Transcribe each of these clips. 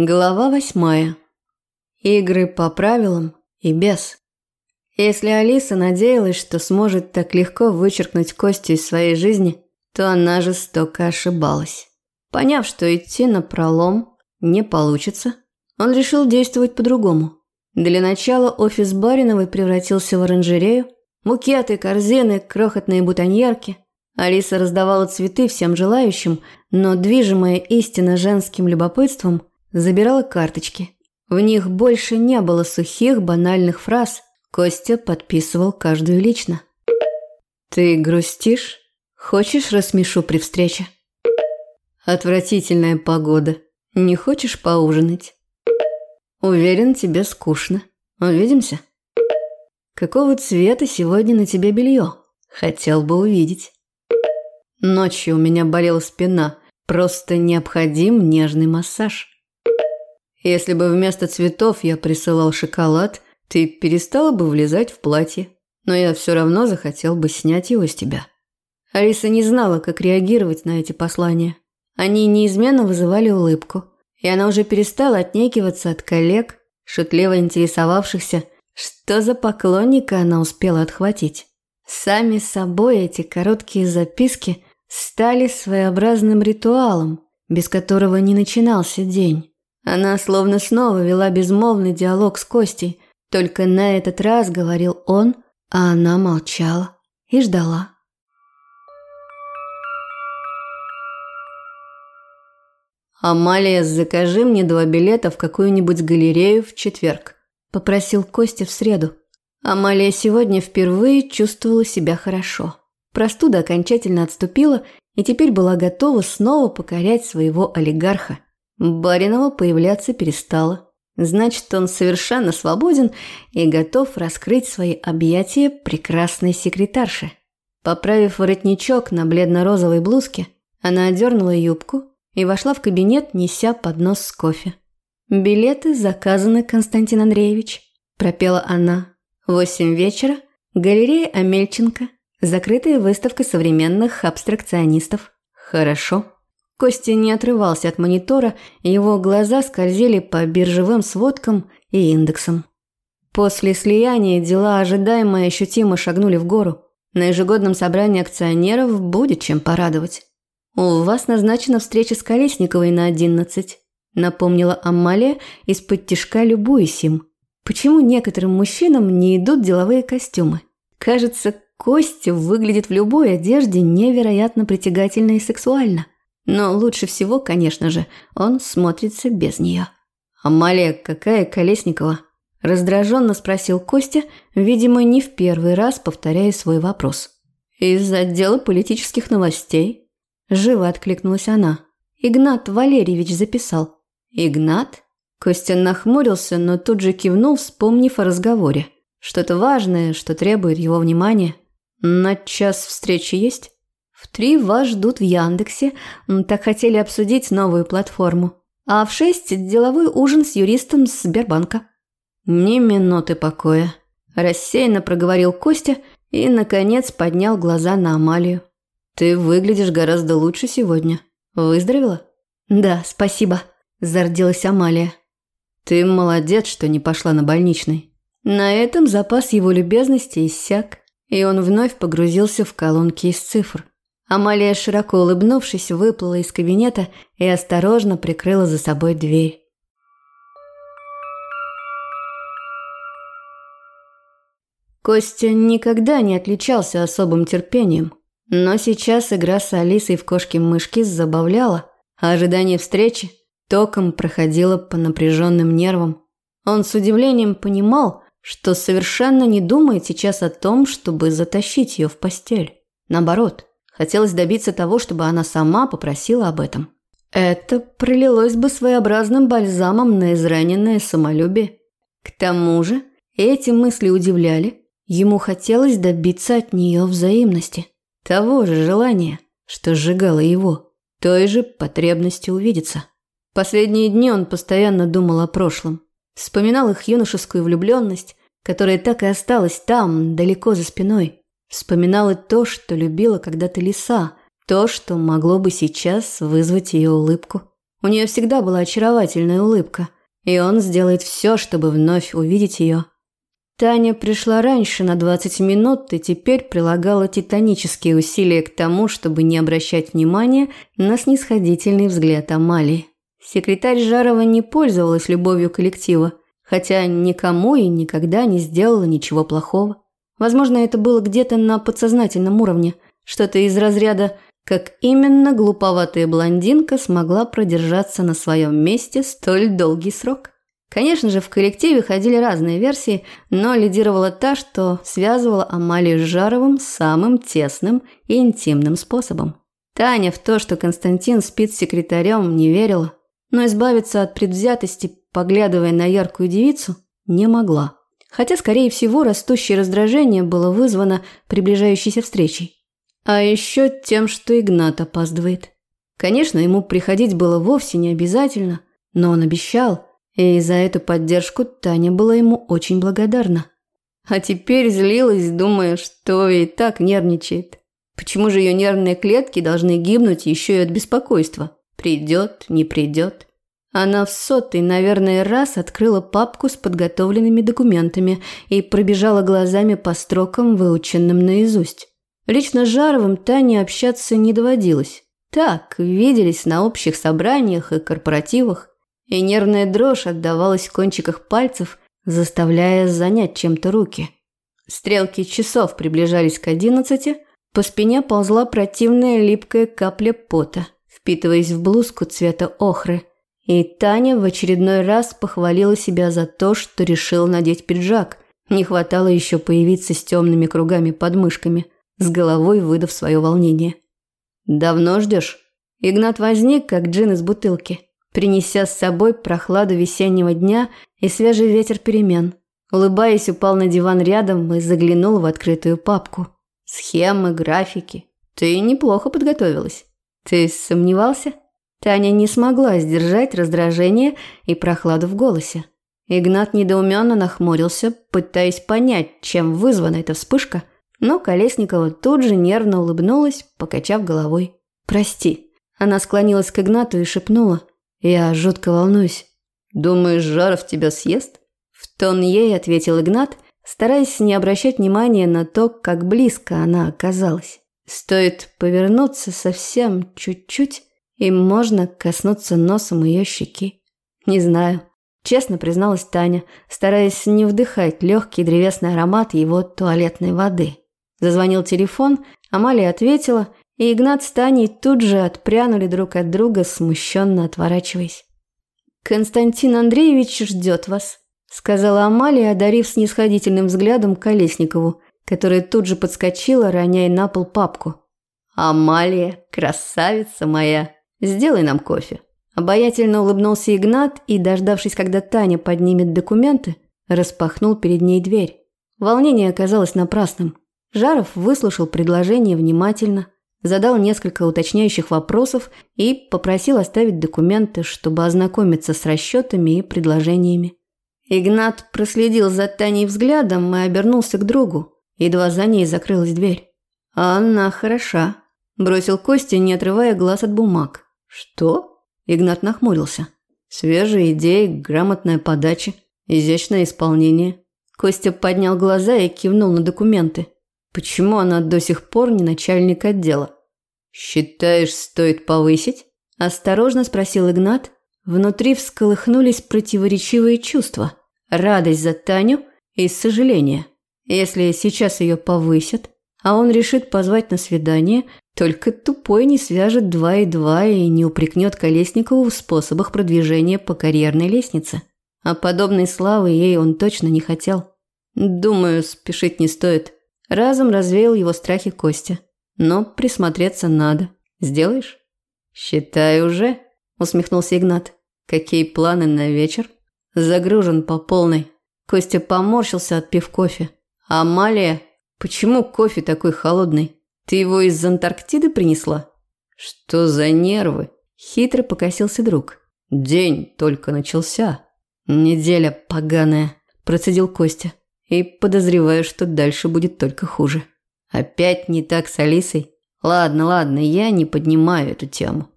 Глава восьмая. Игры по правилам и без. Если Алиса надеялась, что сможет так легко вычеркнуть Костю из своей жизни, то она жестоко ошибалась. Поняв, что идти на пролом не получится, он решил действовать по-другому. Для начала офис Бариновой превратился в оранжерею, букеты, корзины, крохотные бутоньерки. Алиса раздавала цветы всем желающим, но, движимая истинно женским любопытством, забирала карточки. В них больше не было сухих банальных фраз. Костя подписывал каждую лично. «Ты грустишь? Хочешь рассмешу при встрече?» «Отвратительная погода. Не хочешь поужинать?» «Уверен, тебе скучно. Увидимся?» «Какого цвета сегодня на тебе белье? Хотел бы увидеть». «Ночью у меня болела спина. Просто необходим нежный массаж». Если бы вместо цветов я присылал шоколад, ты перестала бы влезать в платье. Но я все равно захотел бы снять его с тебя. Алиса не знала, как реагировать на эти послания. Они неизменно вызывали улыбку. И она уже перестала отнекиваться от коллег, шутливо интересовавшихся, что за поклонника она успела отхватить. Сами собой эти короткие записки стали своеобразным ритуалом, без которого не начинался день. Она словно снова вела безмолвный диалог с Костей, только на этот раз говорил он, а она молчала и ждала. «Амалия, закажи мне два билета в какую-нибудь галерею в четверг», – попросил Костя в среду. Амалия сегодня впервые чувствовала себя хорошо. Простуда окончательно отступила и теперь была готова снова покорять своего олигарха – Баринова появляться перестала. Значит, он совершенно свободен и готов раскрыть свои объятия прекрасной секретарше. Поправив воротничок на бледно-розовой блузке, она одернула юбку и вошла в кабинет, неся поднос с кофе. «Билеты заказаны, Константин Андреевич», – пропела она. «Восемь вечера. Галерея Амельченко. Закрытая выставка современных абстракционистов». «Хорошо». Костя не отрывался от монитора, его глаза скользили по биржевым сводкам и индексам. После слияния дела ожидаемо ощутимо шагнули в гору. На ежегодном собрании акционеров будет чем порадовать. «У вас назначена встреча с Колесниковой на одиннадцать», напомнила Амалия из-под тишка любуясь им. Почему некоторым мужчинам не идут деловые костюмы? Кажется, Костя выглядит в любой одежде невероятно притягательно и сексуально. Но лучше всего, конечно же, он смотрится без нее. «Амалия, какая Колесникова?» – раздраженно спросил Костя, видимо, не в первый раз повторяя свой вопрос. «Из отдела политических новостей?» Живо откликнулась она. «Игнат Валерьевич записал». «Игнат?» Костя нахмурился, но тут же кивнул, вспомнив о разговоре. Что-то важное, что требует его внимания. «На час встречи есть?» В три вас ждут в Яндексе, так хотели обсудить новую платформу. А в шесть деловой ужин с юристом Сбербанка. Ни минуты покоя. Рассеянно проговорил Костя и, наконец, поднял глаза на Амалию. Ты выглядишь гораздо лучше сегодня. Выздоровела? Да, спасибо, зарделась Амалия. Ты молодец, что не пошла на больничный. На этом запас его любезности иссяк, и он вновь погрузился в колонки из цифр. Амалия, широко улыбнувшись, выплыла из кабинета и осторожно прикрыла за собой дверь. Костя никогда не отличался особым терпением, но сейчас игра с Алисой в кошки-мышки забавляла, а ожидание встречи током проходило по напряженным нервам. Он с удивлением понимал, что совершенно не думает сейчас о том, чтобы затащить ее в постель. Наоборот, Хотелось добиться того, чтобы она сама попросила об этом. Это пролилось бы своеобразным бальзамом на израненное самолюбие. К тому же эти мысли удивляли. Ему хотелось добиться от нее взаимности. Того же желания, что сжигало его. Той же потребности увидеться. Последние дни он постоянно думал о прошлом. Вспоминал их юношескую влюбленность, которая так и осталась там, далеко за спиной. Вспоминала то, что любила когда-то лиса, то, что могло бы сейчас вызвать ее улыбку. У нее всегда была очаровательная улыбка, и он сделает все, чтобы вновь увидеть ее. Таня пришла раньше на 20 минут и теперь прилагала титанические усилия к тому, чтобы не обращать внимания на снисходительный взгляд Амалии. Секретарь Жарова не пользовалась любовью коллектива, хотя никому и никогда не сделала ничего плохого. Возможно, это было где-то на подсознательном уровне, что-то из разряда «как именно глуповатая блондинка смогла продержаться на своем месте столь долгий срок». Конечно же, в коллективе ходили разные версии, но лидировала та, что связывала Амалию с Жаровым самым тесным и интимным способом. Таня в то, что Константин спит с секретарем, не верила, но избавиться от предвзятости, поглядывая на яркую девицу, не могла. Хотя, скорее всего, растущее раздражение было вызвано приближающейся встречей. А еще тем, что Игнат опаздывает. Конечно, ему приходить было вовсе не обязательно, но он обещал – и за эту поддержку Таня была ему очень благодарна. А теперь злилась, думая, что и так нервничает. Почему же ее нервные клетки должны гибнуть еще и от беспокойства? Придет, не придет. Она в сотый, наверное, раз открыла папку с подготовленными документами и пробежала глазами по строкам, выученным наизусть. Лично с Жаровым Тане общаться не доводилось. Так, виделись на общих собраниях и корпоративах и нервная дрожь отдавалась в кончиках пальцев, заставляя занять чем-то руки. Стрелки часов приближались к одиннадцати, по спине ползла противная липкая капля пота, впитываясь в блузку цвета охры. И Таня в очередной раз похвалила себя за то, что решила надеть пиджак. Не хватало еще появиться с темными кругами под мышками, с головой выдав свое волнение. «Давно ждешь?» Игнат возник, как джин из бутылки принеся с собой прохладу весеннего дня и свежий ветер перемен. Улыбаясь, упал на диван рядом и заглянул в открытую папку. Схемы, графики. Ты неплохо подготовилась. Ты сомневался? Таня не смогла сдержать раздражение и прохладу в голосе. Игнат недоуменно нахмурился, пытаясь понять, чем вызвана эта вспышка, но Колесникова тут же нервно улыбнулась, покачав головой. «Прости». Она склонилась к Игнату и шепнула. Я жутко волнуюсь. Думаешь, Жаров тебя съест? В тон ей ответил Игнат, стараясь не обращать внимания на то, как близко она оказалась. Стоит повернуться совсем чуть-чуть, и можно коснуться носом ее щеки. Не знаю. Честно призналась Таня, стараясь не вдыхать легкий древесный аромат его туалетной воды. Зазвонил телефон, Амалия ответила, и Игнат с Таней тут же отпрянули друг от друга, смущенно отворачиваясь. «Константин Андреевич ждет вас», – сказала Амалия, одарив снисходительным взглядом Колесникову, которая тут же подскочила, роняя на пол папку. «Амалия, красавица моя, сделай нам кофе». Обаятельно улыбнулся Игнат и, дождавшись, когда Таня поднимет документы, распахнул перед ней дверь. Волнение оказалось напрасным. Жаров выслушал предложение внимательно – задал несколько уточняющих вопросов и попросил оставить документы, чтобы ознакомиться с расчетами и предложениями. Игнат проследил за Таней взглядом и обернулся к другу. Едва за ней закрылась дверь. «Она хороша», – бросил Костя, не отрывая глаз от бумаг. «Что?» – Игнат нахмурился. «Свежие идеи, грамотная подача, изящное исполнение». Костя поднял глаза и кивнул на документы. Почему она до сих пор не начальник отдела? Считаешь, стоит повысить? Осторожно спросил Игнат. Внутри всколыхнулись противоречивые чувства. Радость за Таню и сожаление. Если сейчас ее повысят, а он решит позвать на свидание, только тупой не свяжет два и два и не упрекнет Колесникову в способах продвижения по карьерной лестнице. А подобной славы ей он точно не хотел. Думаю, спешить не стоит. Разом развеял его страхи Костя. Но присмотреться надо. Сделаешь? Считай уже, усмехнулся Игнат. Какие планы на вечер? Загружен по полной. Костя поморщился, отпив кофе. Амалия, почему кофе такой холодный? Ты его из Антарктиды принесла? Что за нервы? Хитро покосился друг. День только начался. Неделя поганая, процедил Костя и подозреваю, что дальше будет только хуже. Опять не так с Алисой? Ладно, ладно, я не поднимаю эту тему.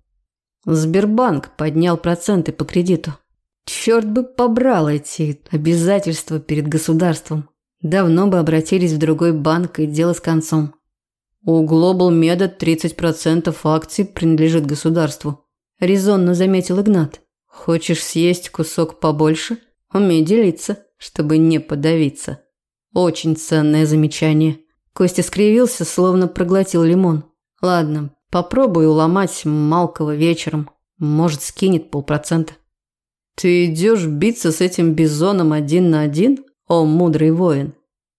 Сбербанк поднял проценты по кредиту. Черт бы побрал эти обязательства перед государством. Давно бы обратились в другой банк и дело с концом. У Global Med 30% акций принадлежит государству. Резонно заметил Игнат. Хочешь съесть кусок побольше? Умей делиться, чтобы не подавиться. Очень ценное замечание. Костя скривился, словно проглотил лимон. Ладно, попробую уломать Малкова вечером. Может, скинет полпроцента. Ты идешь биться с этим бизоном один на один, о мудрый воин?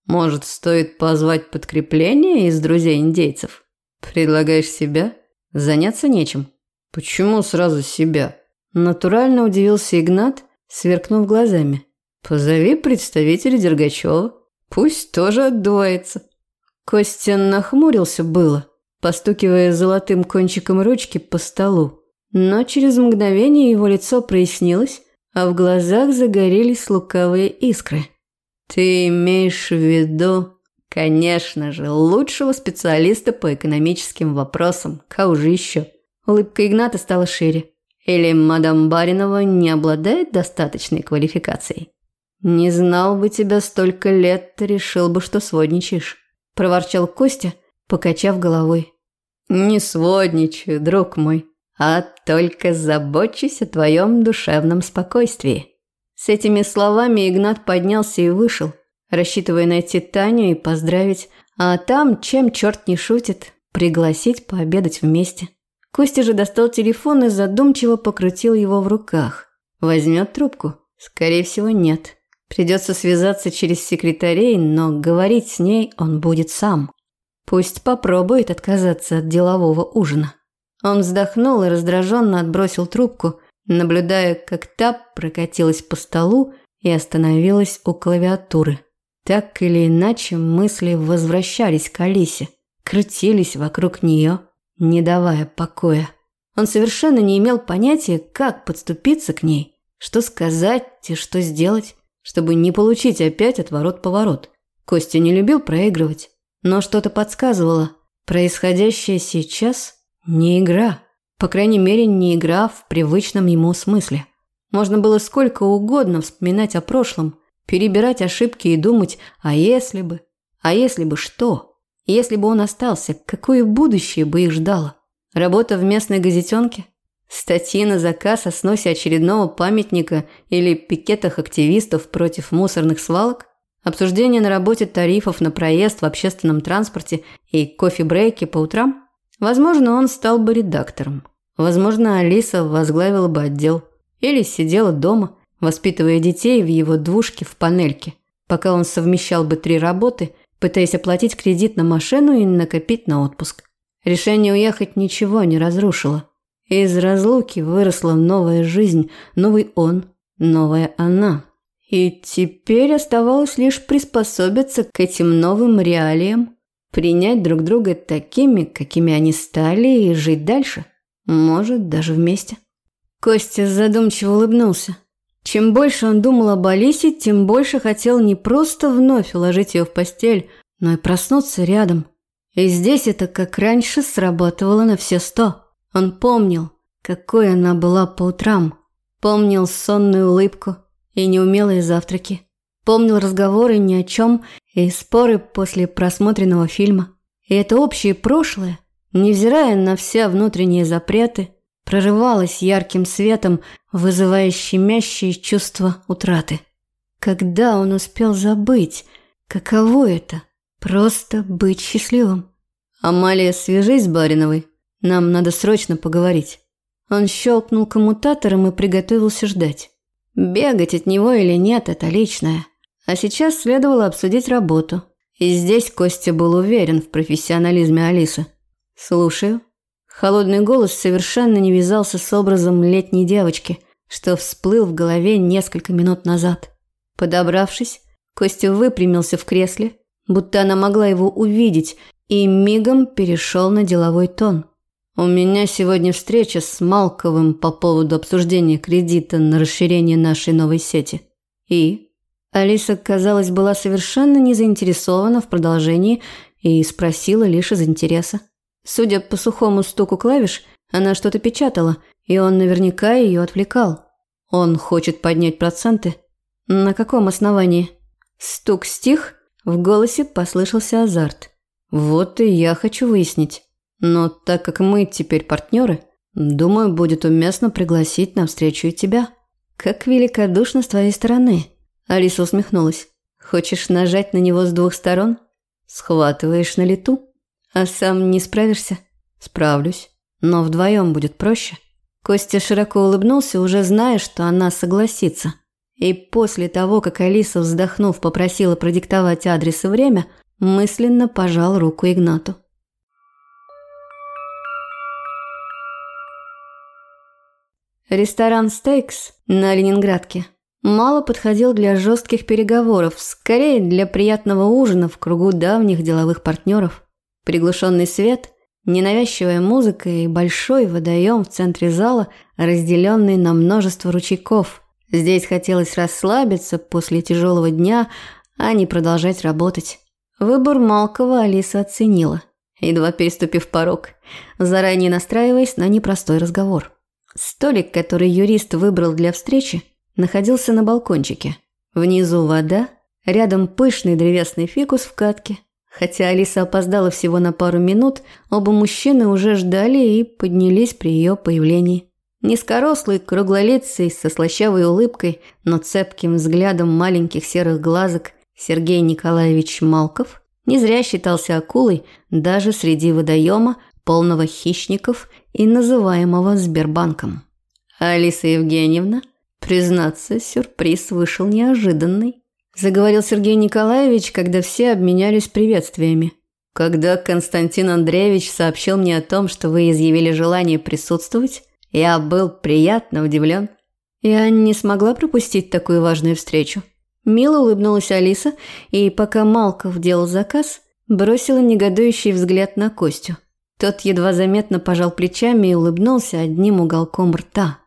Может, стоит позвать подкрепление из друзей индейцев? Предлагаешь себя? Заняться нечем. Почему сразу себя? Натурально удивился Игнат, сверкнув глазами. Позови представителя Дергачева. Пусть тоже отдувается. Костя нахмурился было, постукивая золотым кончиком ручки по столу. Но через мгновение его лицо прояснилось, а в глазах загорелись лукавые искры. «Ты имеешь в виду, конечно же, лучшего специалиста по экономическим вопросам, кого же еще?» Улыбка Игната стала шире. «Или мадам Баринова не обладает достаточной квалификацией?» «Не знал бы тебя столько лет, решил бы, что сводничаешь», – проворчал Костя, покачав головой. «Не сводничаю, друг мой а только забочусь о твоем душевном спокойствии». С этими словами Игнат поднялся и вышел, рассчитывая найти Таню и поздравить, а там, чем черт не шутит, пригласить пообедать вместе. Костя же достал телефон и задумчиво покрутил его в руках. Возьмет трубку? Скорее всего, нет. Придется связаться через секретарей, но говорить с ней он будет сам. Пусть попробует отказаться от делового ужина. Он вздохнул и раздраженно отбросил трубку, наблюдая, как та прокатилась по столу и остановилась у клавиатуры. Так или иначе мысли возвращались к Алисе, крутились вокруг нее, не давая покоя. Он совершенно не имел понятия, как подступиться к ней, что сказать и что сделать, чтобы не получить опять отворот-поворот. Костя не любил проигрывать, но что-то подсказывало. Происходящее сейчас не игра. По крайней мере, не игра в привычном ему смысле. Можно было сколько угодно вспоминать о прошлом, перебирать ошибки и думать, а если бы, а если бы что? Если бы он остался, какое будущее бы их ждало? Работа в местной газетенке? Статьи на заказ о сносе очередного памятника или пикетах активистов против мусорных свалок? Обсуждение на работе тарифов на проезд в общественном транспорте и кофе-брейки по утрам? Возможно, он стал бы редактором. Возможно, Алиса возглавила бы отдел. Или сидела дома, воспитывая детей в его двушке в панельке, пока он совмещал бы три работы, пытаясь оплатить кредит на машину и накопить на отпуск. Решение уехать ничего не разрушило. Из разлуки выросла новая жизнь, новый он, новая она. И теперь оставалось лишь приспособиться к этим новым реалиям принять друг друга такими, какими они стали, и жить дальше. Может, даже вместе. Костя задумчиво улыбнулся. Чем больше он думал об Алисе, тем больше хотел не просто вновь уложить ее в постель, но и проснуться рядом. И здесь это, как раньше, срабатывало на все сто. Он помнил, какой она была по утрам. Помнил сонную улыбку и неумелые завтраки. Помнил разговоры ни о чем и споры после просмотренного фильма. И это общее прошлое, невзирая на все внутренние запреты, прорывалось ярким светом, вызывая щемящее чувство утраты. Когда он успел забыть, каково это – просто быть счастливым? «Амалия, свяжись с Бариновой. Нам надо срочно поговорить». Он щелкнул коммутатором и приготовился ждать. Бегать от него или нет – это личное. А сейчас следовало обсудить работу. И здесь Костя был уверен в профессионализме Алисы. «Слушаю». Холодный голос совершенно не вязался с образом летней девочки, что всплыл в голове несколько минут назад. Подобравшись, Костя выпрямился в кресле, будто она могла его увидеть, и мигом перешел на деловой тон. «У меня сегодня встреча с Малковым по поводу обсуждения кредита на расширение нашей новой сети. И Алиса, казалось, была совершенно не заинтересована в продолжении и спросила лишь из интереса. Судя по сухому стуку клавиш, она что-то печатала, и он наверняка ее отвлекал. Он хочет поднять проценты. На каком основании? Стук стих, в голосе послышался азарт. Вот и я хочу выяснить. Но так как мы теперь партнеры, думаю, будет уместно пригласить на встречу и тебя. Как великодушно с твоей стороны. Алиса усмехнулась. Хочешь нажать на него с двух сторон? Схватываешь на лету? А сам не справишься? Справлюсь. Но вдвоем будет проще. Костя широко улыбнулся, уже зная, что она согласится. И после того, как Алиса, вздохнув, попросила продиктовать адрес и время, мысленно пожал руку Игнату. Ресторан «Стейкс» на Ленинградке мало подходил для жестких переговоров, скорее для приятного ужина в кругу давних деловых партнеров. Приглушенный свет, ненавязчивая музыка и большой водоем в центре зала, разделенный на множество ручейков. Здесь хотелось расслабиться после тяжелого дня, а не продолжать работать. Выбор Малкова Алиса оценила, едва переступив порог, заранее настраиваясь на непростой разговор. Столик, который юрист выбрал для встречи, находился на балкончике. Внизу вода, рядом пышный древесный фикус в катке. Хотя Алиса опоздала всего на пару минут, оба мужчины уже ждали и поднялись при ее появлении. Низкорослый, круглолицый, со слащавой улыбкой, но цепким взглядом маленьких серых глазок Сергей Николаевич Малков не зря считался акулой даже среди водоема, полного хищников и называемого Сбербанком. Алиса Евгеньевна Признаться, сюрприз вышел неожиданный. Заговорил Сергей Николаевич, когда все обменялись приветствиями. Когда Константин Андреевич сообщил мне о том, что вы изъявили желание присутствовать, я был приятно удивлен. Я не смогла пропустить такую важную встречу. Мило улыбнулась Алиса, и пока Малков делал заказ, бросила негодующий взгляд на Костю. Тот едва заметно пожал плечами и улыбнулся одним уголком рта.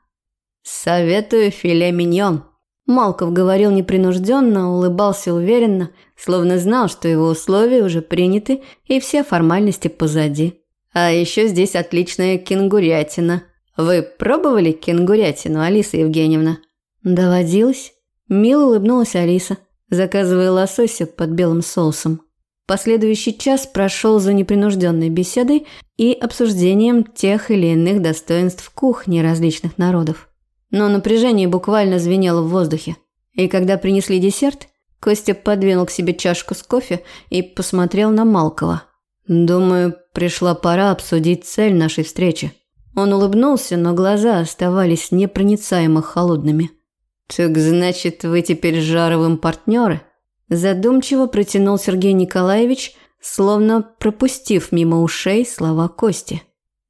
«Советую филе миньон». Малков говорил непринужденно, улыбался уверенно, словно знал, что его условия уже приняты и все формальности позади. А еще здесь отличная кенгурятина. Вы пробовали кенгурятину, Алиса Евгеньевна? Доводилось. Мило улыбнулась Алиса, заказывая лосося под белым соусом. Последующий час прошел за непринужденной беседой и обсуждением тех или иных достоинств кухни различных народов но напряжение буквально звенело в воздухе. И когда принесли десерт, Костя подвинул к себе чашку с кофе и посмотрел на Малкова. «Думаю, пришла пора обсудить цель нашей встречи». Он улыбнулся, но глаза оставались непроницаемо холодными. «Так значит, вы теперь Жаровым партнеры?» Задумчиво протянул Сергей Николаевич, словно пропустив мимо ушей слова Кости.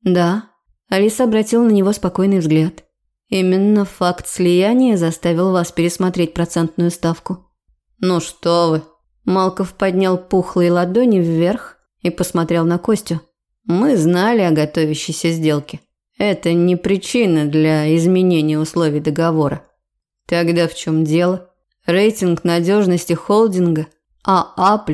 «Да». Алиса обратила на него спокойный взгляд. Именно факт слияния заставил вас пересмотреть процентную ставку. Ну что вы? Малков поднял пухлые ладони вверх и посмотрел на Костю. Мы знали о готовящейся сделке. Это не причина для изменения условий договора. Тогда в чем дело? Рейтинг надежности холдинга АА++.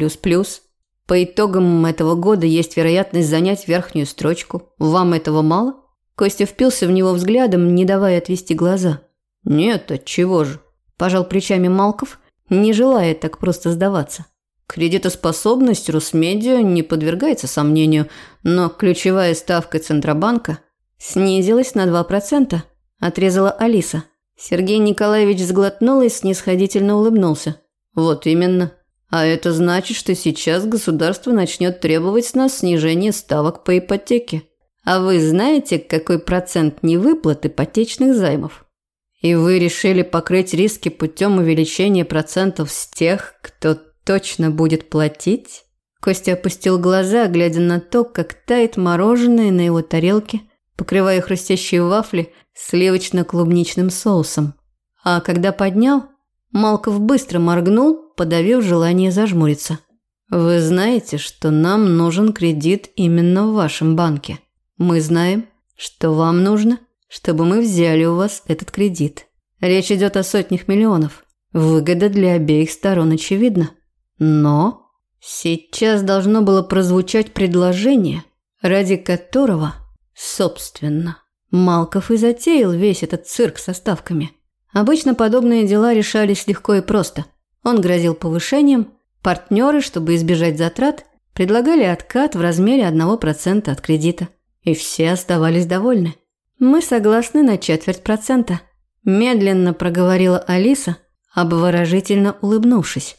По итогам этого года есть вероятность занять верхнюю строчку. Вам этого мало? Костя впился в него взглядом, не давая отвести глаза. «Нет, отчего же?» – пожал плечами Малков, не желая так просто сдаваться. Кредитоспособность Русмедиа не подвергается сомнению, но ключевая ставка Центробанка снизилась на 2%, отрезала Алиса. Сергей Николаевич сглотнул и снисходительно улыбнулся. «Вот именно. А это значит, что сейчас государство начнет требовать с нас снижения ставок по ипотеке. А вы знаете, какой процент невыплат ипотечных займов? И вы решили покрыть риски путем увеличения процентов с тех, кто точно будет платить? Костя опустил глаза, глядя на то, как тает мороженое на его тарелке, покрывая хрустящие вафли сливочно-клубничным соусом. А когда поднял, Малков быстро моргнул, подавив желание зажмуриться. «Вы знаете, что нам нужен кредит именно в вашем банке?» Мы знаем, что вам нужно, чтобы мы взяли у вас этот кредит. Речь идет о сотнях миллионов. Выгода для обеих сторон очевидна. Но сейчас должно было прозвучать предложение, ради которого, собственно, Малков и затеял весь этот цирк со ставками. Обычно подобные дела решались легко и просто. Он грозил повышением, партнеры, чтобы избежать затрат, предлагали откат в размере 1% от кредита. И все оставались довольны. «Мы согласны на четверть процента», – медленно проговорила Алиса, обворожительно улыбнувшись.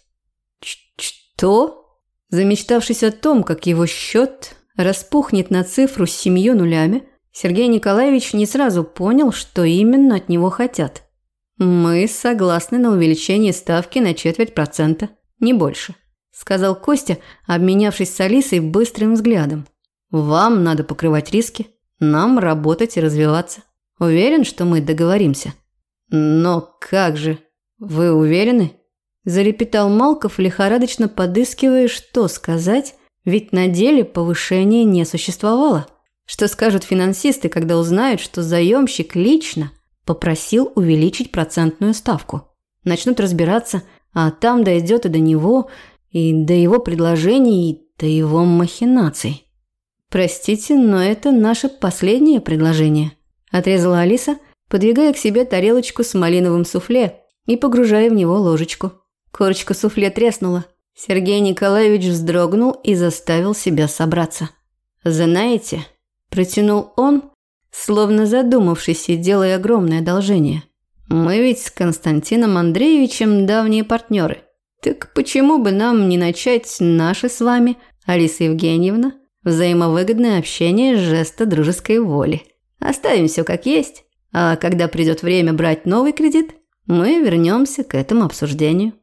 «Что?» Замечтавшись о том, как его счет распухнет на цифру с семью нулями, Сергей Николаевич не сразу понял, что именно от него хотят. «Мы согласны на увеличение ставки на четверть процента, не больше», сказал Костя, обменявшись с Алисой быстрым взглядом. «Вам надо покрывать риски, нам работать и развиваться. Уверен, что мы договоримся». «Но как же? Вы уверены?» Зарепетал Малков, лихорадочно подыскивая, что сказать, ведь на деле повышения не существовало. Что скажут финансисты, когда узнают, что заемщик лично попросил увеличить процентную ставку? Начнут разбираться, а там дойдет и до него, и до его предложений, и до его махинаций. «Простите, но это наше последнее предложение», – отрезала Алиса, подвигая к себе тарелочку с малиновым суфле и погружая в него ложечку. Корочка суфле треснула. Сергей Николаевич вздрогнул и заставил себя собраться. «Знаете, Протянул он, словно задумавшись и делая огромное одолжение. «Мы ведь с Константином Андреевичем давние партнеры. Так почему бы нам не начать наше с вами, Алиса Евгеньевна, взаимовыгодное общение жеста дружеской воли? Оставим все как есть, а когда придет время брать новый кредит, мы вернемся к этому обсуждению».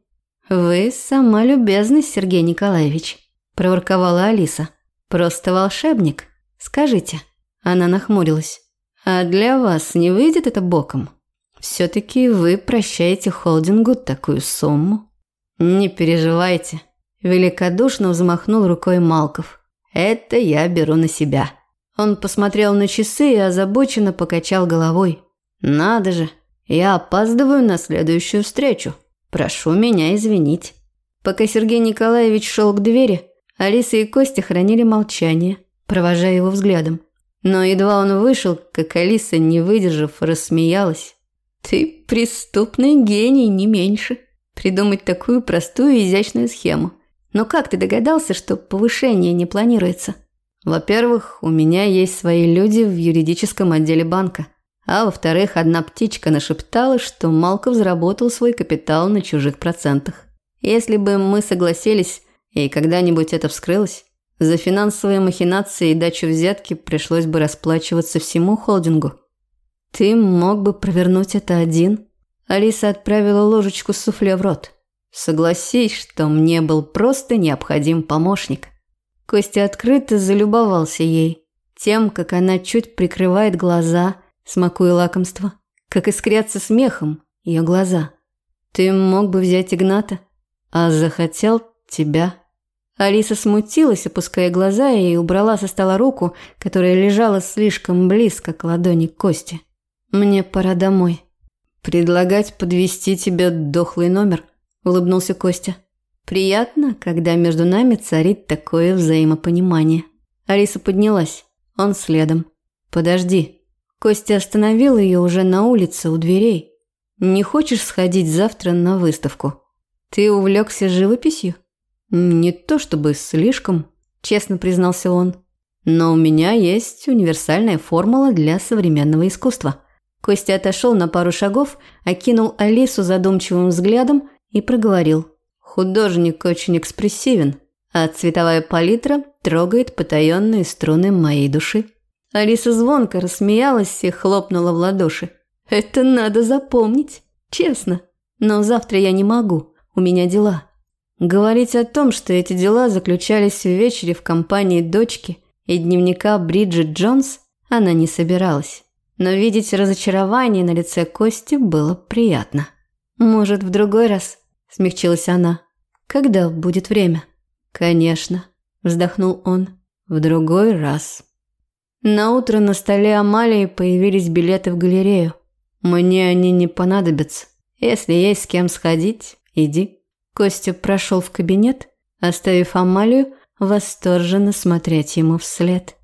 «Вы сама любезность, Сергей Николаевич», – проворковала Алиса. «Просто волшебник». Скажите, она нахмурилась. А для вас не выйдет это боком? Все-таки вы прощаете холдингу такую сумму? Не переживайте. Великодушно взмахнул рукой Малков. Это я беру на себя. Он посмотрел на часы и озабоченно покачал головой. Надо же, я опаздываю на следующую встречу. Прошу меня извинить. Пока Сергей Николаевич шел к двери, Алиса и Костя хранили молчание – провожая его взглядом. Но едва он вышел, как Алиса, не выдержав, рассмеялась. «Ты преступный гений, не меньше. Придумать такую простую и изящную схему. Но как ты догадался, что повышение не планируется?» «Во-первых, у меня есть свои люди в юридическом отделе банка. А во-вторых, одна птичка нашептала, что Малков заработал свой капитал на чужих процентах. Если бы мы согласились, и когда-нибудь это вскрылось, за финансовые махинации и дачу взятки пришлось бы расплачиваться всему холдингу. Ты мог бы провернуть это один. Алиса отправила ложечку суфле в рот. Согласись, что мне был просто необходим помощник. Костя открыто залюбовался ей. Тем, как она чуть прикрывает глаза, смакуя лакомство. Как искрятся смехом ее глаза. Ты мог бы взять Игната, а захотел тебя. Алиса смутилась, опуская глаза, и убрала со стола руку, которая лежала слишком близко к ладони Кости. «Мне пора домой». «Предлагать подвести тебе дохлый номер?» – улыбнулся Костя. «Приятно, когда между нами царит такое взаимопонимание». Алиса поднялась, он следом. «Подожди». Костя остановил ее уже на улице у дверей. «Не хочешь сходить завтра на выставку? Ты увлекся живописью?» «Не то чтобы слишком», – честно признался он. «Но у меня есть универсальная формула для современного искусства». Костя отошел на пару шагов, окинул Алису задумчивым взглядом и проговорил. «Художник очень экспрессивен, а цветовая палитра трогает потаенные струны моей души». Алиса звонко рассмеялась и хлопнула в ладоши. «Это надо запомнить, честно. Но завтра я не могу, у меня дела». Говорить о том, что эти дела заключались в вечере в компании дочки и дневника Бриджит Джонс, она не собиралась. Но видеть разочарование на лице Кости было приятно. «Может, в другой раз?» – смягчилась она. «Когда будет время?» «Конечно», – вздохнул он. «В другой раз». На утро на столе Амалии появились билеты в галерею. Мне они не понадобятся. Если есть с кем сходить, иди. Костя прошел в кабинет, оставив Амалию восторженно смотреть ему вслед.